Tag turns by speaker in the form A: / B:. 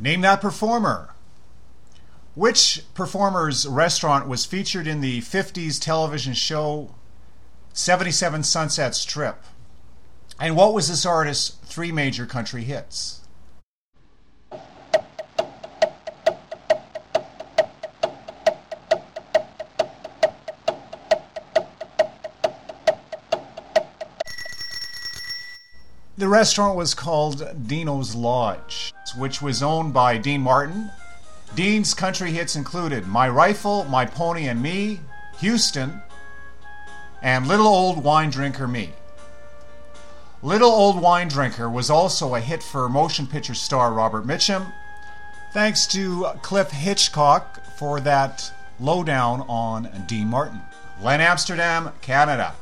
A: Name that performer. Which performer's restaurant was featured in the 50s television show 77 Sunset Strip? And what was this artist's three major country hits? The restaurant was called Dino's Lodge, which was owned by Dean Martin. Dean's country hits included My Rifle, My Pony and Me, Houston, and Little Old Wine Drinker Me. Little Old Wine Drinker was also a hit for motion picture star Robert Mitchum. Thanks to Cliff Hitchcock for that lowdown on Dean Martin. Len Amsterdam, Canada.